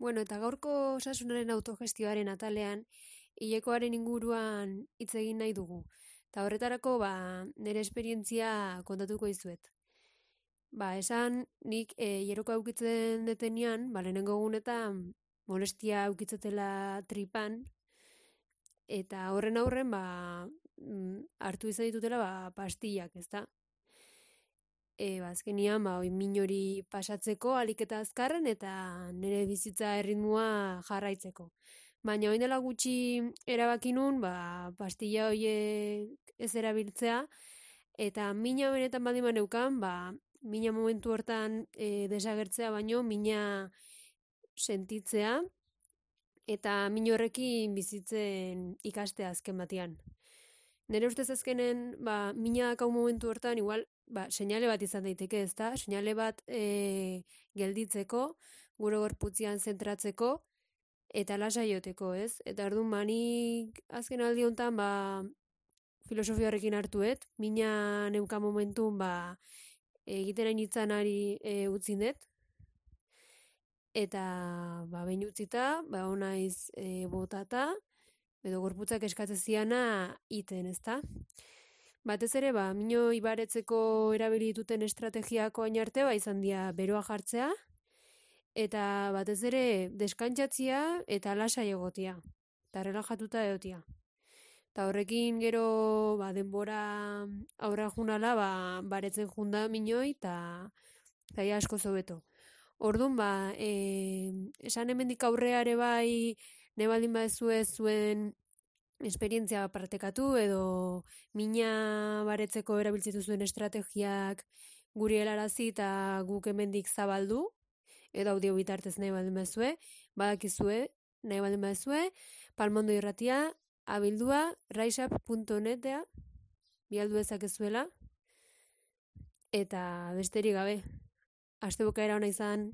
Bueno, eta gaurko osasunaren autogestioaren atalean, hilekoaren inguruan hitz egin nahi dugu. Eta horretarako, ba, nire esperientzia kontatuko izuet. Ba, esan, nik e, hieroko aukitzen detenian, ba, lehenengo egunetan molestia aukitzetela tripan, eta horren aurren, ba, mm, hartu izan ditutela, ba, pastillak, ezta? E, bazkenian, ba, minori pasatzeko aliketa azkarren eta nire bizitza erritmua jarraitzeko. Baina oin dela gutxi erabakinun, ba, pastilla hoie ez erabiltzea, eta mina benetan badiman neukan, ba, mina momentu hortan e, desagertzea, baino mina sentitzea, eta min horrekin bizitzen ikastea azken batean. Nere ustez azkenen, ba, mina dakau momentu hortan, igual, ba, seinale bat izan daiteke, ez da? Seinale bat e, gelditzeko, gure gorputzian zentratzeko, eta lasa joteko, ez? Eta orduan mani azken aldi honetan, ba, filosofia horrekin hartuet, mina neuka momentun, ba, egiten hain ari e, utzindet, eta, ba, behin utzita, ba, onaiz e, botata, edo gorputzak eskatzeziana iten, ezta? Batez ere, ba, mino ibaretzeko erabili duten estrategiako arte ba, izan dira beroa jartzea, eta batez ere deskantzatzia eta lasa egotia, eta relajatuta egotia. Eta horrekin gero ba, denbora aurra junala, ba, baretzen junda minoi, eta zaila asko zobeto. Orduan, ba, e, esan hemendik aurreare bai, ne baldin zuen esperientzia partekatu edo mina baretzeko erabiltzitu zuen estrategiak guri helarazi eta guk hemendik zabaldu edo audio bitartez nahi baldin bazue, badakizue, nahi baldin bazue, palmondo irratia, abildua, raisap.netea, bialdu ezakezuela, eta besterik gabe, aste bukaera hona izan,